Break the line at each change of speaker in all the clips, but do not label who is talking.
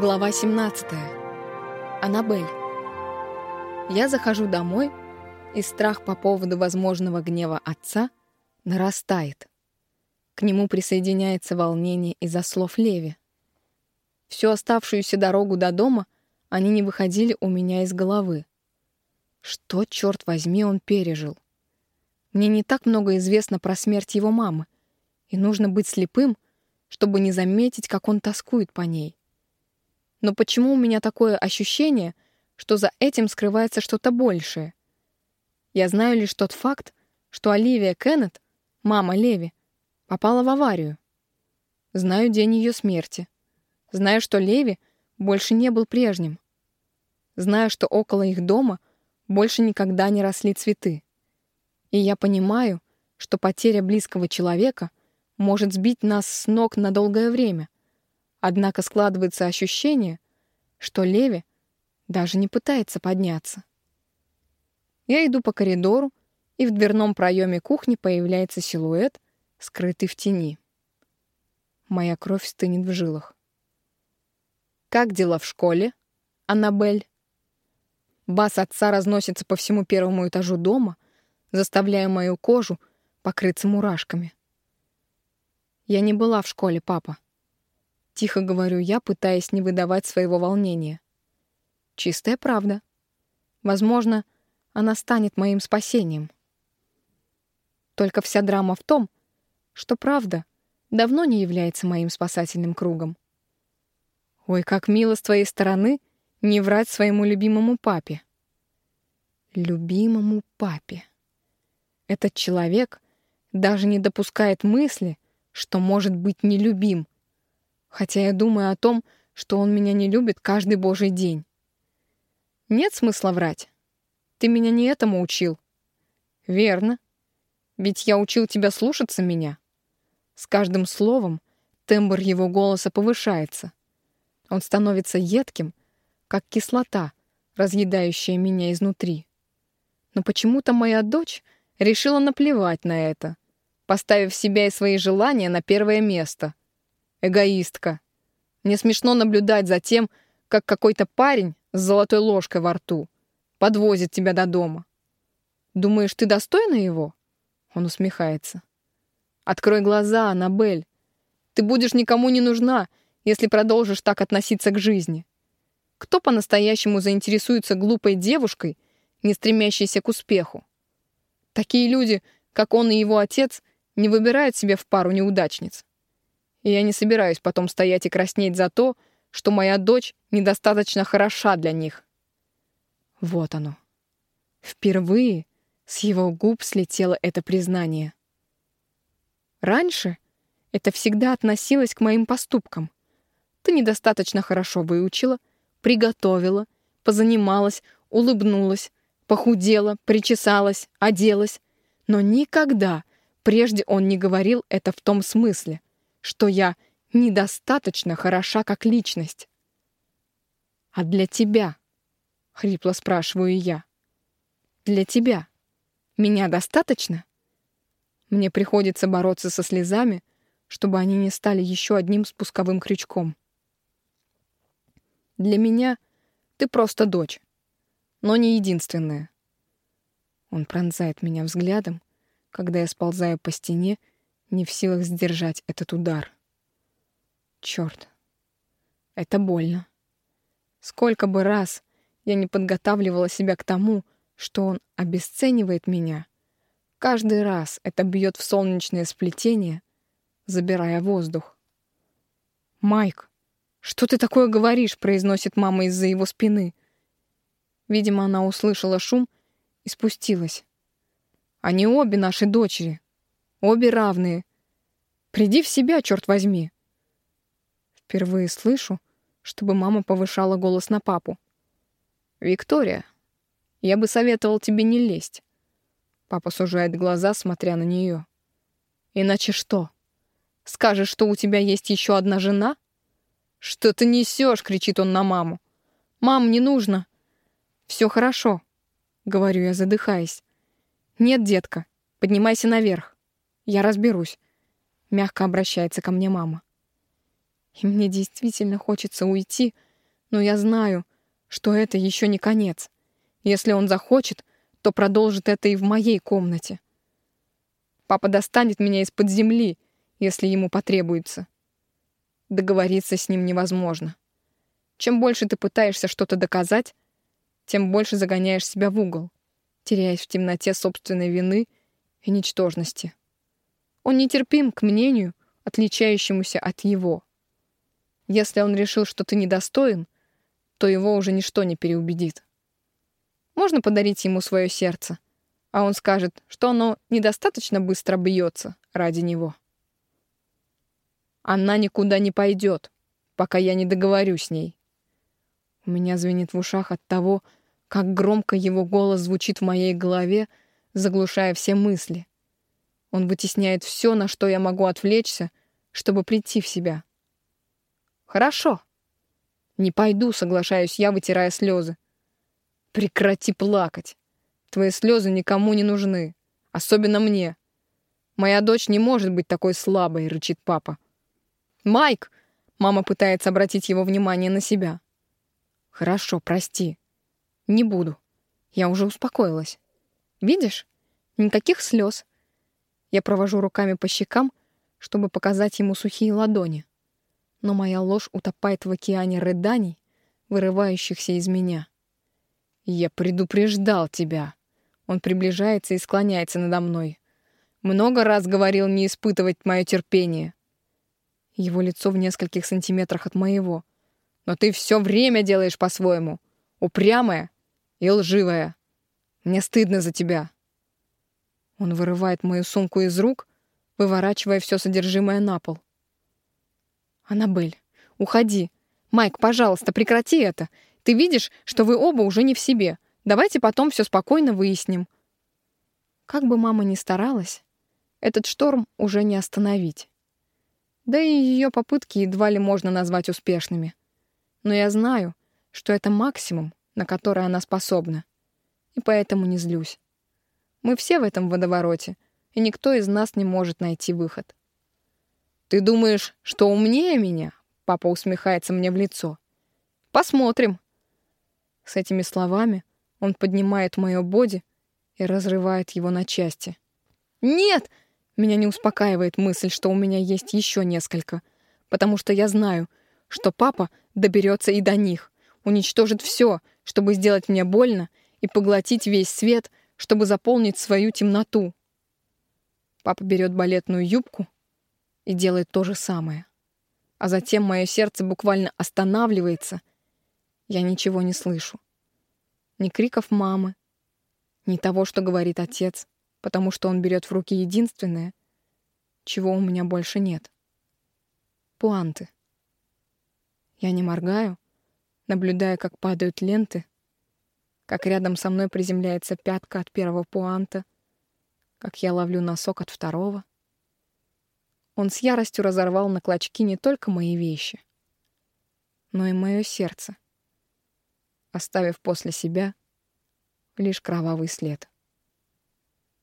Глава 17. Аннабель. Я захожу домой, и страх по поводу возможного гнева отца нарастает. К нему присоединяется волнение из-за слов Леви. Всю оставшуюся дорогу до дома они не выходили у меня из головы. Что, черт возьми, он пережил? Мне не так много известно про смерть его мамы, и нужно быть слепым, чтобы не заметить, как он тоскует по ней. Но почему у меня такое ощущение, что за этим скрывается что-то большее? Я знаю лишь тот факт, что Оливия Кеннет, мама Леви, попала в аварию. Знаю день ее смерти. Знаю, что Леви больше не был прежним. Знаю, что около их дома больше никогда не росли цветы. И я понимаю, что потеря близкого человека может сбить нас с ног на долгое время — Однако складывается ощущение, что Леви даже не пытается подняться. Я иду по коридору, и в дверном проеме кухни появляется силуэт, скрытый в тени. Моя кровь стынет в жилах. «Как дела в школе, Аннабель?» Бас отца разносится по всему первому этажу дома, заставляя мою кожу покрыться мурашками. «Я не была в школе, папа», Тихо говорю я, пытаясь не выдавать своего волнения. Чистая правда. Возможно, она станет моим спасением. Только вся драма в том, что правда давно не является моим спасательным кругом. Ой, как мило с твоей стороны не врать своему любимому папе. Любимому папе. Этот человек даже не допускает мысли, что может быть нелюбим, хотя я думаю о том, что он меня не любит каждый божий день. Нет смысла врать. Ты меня не этому учил. Верно. Ведь я учил тебя слушаться меня. С каждым словом тембр его голоса повышается. Он становится едким, как кислота, разъедающая меня изнутри. Но почему-то моя дочь решила наплевать на это, поставив себя и свои желания на первое место — Эгоистка. Мне смешно наблюдать за тем, как какой-то парень с золотой ложкой во рту подвозит тебя до дома. Думаешь, ты достойна его? Он усмехается. Открой глаза, Аннабель. Ты будешь никому не нужна, если продолжишь так относиться к жизни. Кто по-настоящему заинтересуется глупой девушкой, не стремящейся к успеху? Такие люди, как он и его отец, не выбирают себе в пару неудачниц и я не собираюсь потом стоять и краснеть за то, что моя дочь недостаточно хороша для них. Вот оно. Впервые с его губ слетело это признание. Раньше это всегда относилось к моим поступкам. Ты недостаточно хорошо выучила, приготовила, позанималась, улыбнулась, похудела, причесалась, оделась. Но никогда прежде он не говорил это в том смысле — что я недостаточно хороша как личность. «А для тебя?» — хрипло спрашиваю я. «Для тебя меня достаточно?» Мне приходится бороться со слезами, чтобы они не стали еще одним спусковым крючком. Для меня ты просто дочь, но не единственная. Он пронзает меня взглядом, когда я сползаю по стене не в силах сдержать этот удар. Черт, это больно. Сколько бы раз я не подготавливала себя к тому, что он обесценивает меня, каждый раз это бьет в солнечное сплетение, забирая воздух. «Майк, что ты такое говоришь?» — произносит мама из-за его спины. Видимо, она услышала шум и спустилась. «Они обе наши дочери», Обе равные. Приди в себя, черт возьми. Впервые слышу, чтобы мама повышала голос на папу. «Виктория, я бы советовал тебе не лезть». Папа сужает глаза, смотря на нее. «Иначе что? Скажешь, что у тебя есть еще одна жена?» «Что ты несешь?» — кричит он на маму. «Мам, не нужно». «Все хорошо», — говорю я, задыхаясь. «Нет, детка, поднимайся наверх». Я разберусь. Мягко обращается ко мне мама. И мне действительно хочется уйти, Но я знаю, что это еще не конец. Если он захочет, то продолжит это и в моей комнате. Папа достанет меня из-под земли, если ему потребуется. Договориться с ним невозможно. Чем больше ты пытаешься что-то доказать, тем больше загоняешь себя в угол, теряясь в темноте собственной вины и ничтожности. Он нетерпим к мнению, отличающемуся от его. Если он решил, что ты недостоин, то его уже ничто не переубедит. Можно подарить ему свое сердце, а он скажет, что оно недостаточно быстро бьется ради него. Она никуда не пойдет, пока я не договорю с ней. У меня звенит в ушах от того, как громко его голос звучит в моей голове, заглушая все мысли. Он вытесняет все, на что я могу отвлечься, чтобы прийти в себя. «Хорошо. Не пойду», — соглашаюсь я, вытирая слезы. «Прекрати плакать. Твои слезы никому не нужны, особенно мне. Моя дочь не может быть такой слабой», — рычит папа. «Майк!» — мама пытается обратить его внимание на себя. «Хорошо, прости. Не буду. Я уже успокоилась. Видишь? Никаких слез. Я провожу руками по щекам, чтобы показать ему сухие ладони. Но моя ложь утопает в океане рыданий, вырывающихся из меня. «Я предупреждал тебя!» Он приближается и склоняется надо мной. Много раз говорил не испытывать мое терпение. Его лицо в нескольких сантиметрах от моего. Но ты все время делаешь по-своему. Упрямая и лживая. Мне стыдно за тебя. Он вырывает мою сумку из рук, выворачивая все содержимое на пол. «Аннабель, уходи. Майк, пожалуйста, прекрати это. Ты видишь, что вы оба уже не в себе. Давайте потом все спокойно выясним». Как бы мама ни старалась, этот шторм уже не остановить. Да и ее попытки едва ли можно назвать успешными. Но я знаю, что это максимум, на который она способна, и поэтому не злюсь. Мы все в этом водовороте, и никто из нас не может найти выход. «Ты думаешь, что умнее меня?» Папа усмехается мне в лицо. «Посмотрим». С этими словами он поднимает мое боди и разрывает его на части. «Нет!» Меня не успокаивает мысль, что у меня есть еще несколько, потому что я знаю, что папа доберется и до них, уничтожит все, чтобы сделать мне больно и поглотить весь свет, чтобы заполнить свою темноту. Папа берет балетную юбку и делает то же самое. А затем мое сердце буквально останавливается. Я ничего не слышу. Ни криков мамы, ни того, что говорит отец, потому что он берет в руки единственное, чего у меня больше нет. Пуанты. Я не моргаю, наблюдая, как падают ленты, как рядом со мной приземляется пятка от первого пуанта, как я ловлю носок от второго. Он с яростью разорвал на клочки не только мои вещи, но и мое сердце, оставив после себя лишь кровавый след.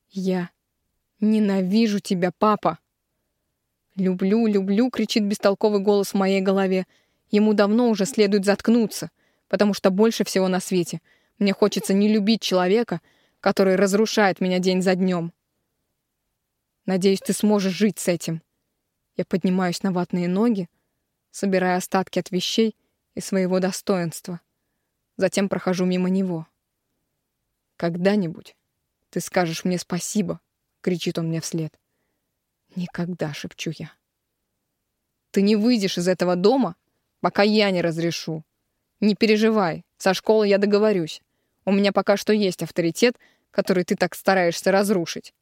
«Я ненавижу тебя, папа!» «Люблю, люблю!» — кричит бестолковый голос в моей голове. Ему давно уже следует заткнуться, потому что больше всего на свете — мне хочется не любить человека, который разрушает меня день за днем. Надеюсь, ты сможешь жить с этим. Я поднимаюсь на ватные ноги, собирая остатки от вещей и своего достоинства. Затем прохожу мимо него. «Когда-нибудь ты скажешь мне спасибо», — кричит он мне вслед. «Никогда», — шепчу я. «Ты не выйдешь из этого дома, пока я не разрешу. Не переживай, со школы я договорюсь. У меня пока что есть авторитет, который ты так стараешься разрушить.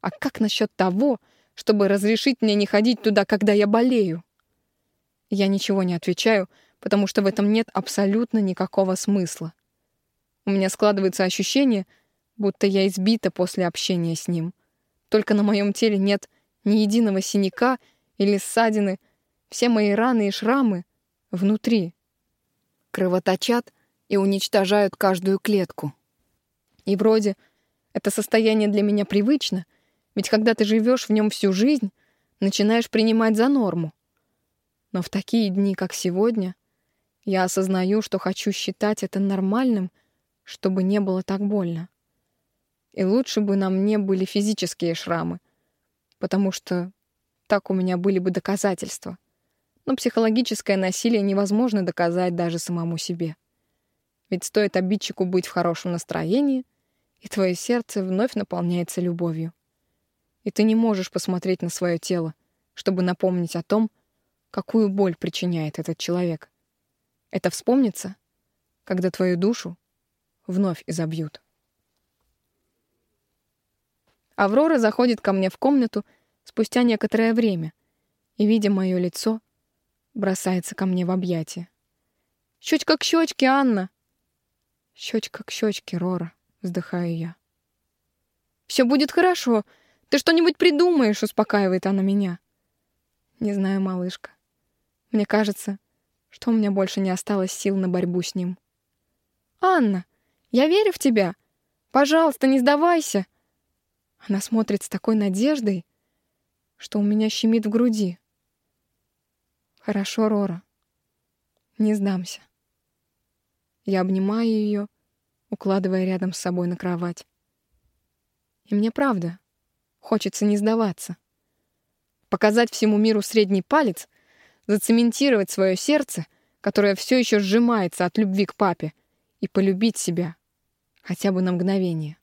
А как насчет того, чтобы разрешить мне не ходить туда, когда я болею? Я ничего не отвечаю, потому что в этом нет абсолютно никакого смысла. У меня складывается ощущение, будто я избита после общения с ним. Только на моем теле нет ни единого синяка или ссадины. Все мои раны и шрамы внутри. Кровоточат и уничтожают каждую клетку. И вроде это состояние для меня привычно, ведь когда ты живешь в нем всю жизнь, начинаешь принимать за норму. Но в такие дни, как сегодня, Я осознаю, что хочу считать это нормальным, чтобы не было так больно. И лучше бы на мне были физические шрамы, потому что так у меня были бы доказательства. Но психологическое насилие невозможно доказать даже самому себе. Ведь стоит обидчику быть в хорошем настроении, и твое сердце вновь наполняется любовью. И ты не можешь посмотреть на свое тело, чтобы напомнить о том, какую боль причиняет этот человек. Это вспомнится, когда твою душу вновь изобьют. Аврора заходит ко мне в комнату спустя некоторое время и, видя мое лицо, бросается ко мне в объятия. «Щечка к щечке, Анна!» «Щечка к щечке, Рора», — вздыхаю я. «Все будет хорошо. Ты что-нибудь придумаешь», — успокаивает она меня. Не знаю, малышка. Мне кажется, что у меня больше не осталось сил на борьбу с ним. «Анна, я верю в тебя. Пожалуйста, не сдавайся». Она смотрит с такой надеждой, что у меня щемит в груди. «Хорошо, Рора. Не сдамся». Я обнимаю ее, укладывая рядом с собой на кровать. И мне правда хочется не сдаваться. Показать всему миру средний палец, зацементировать свое сердце, которое все еще сжимается от любви к папе, и полюбить себя хотя бы на мгновение.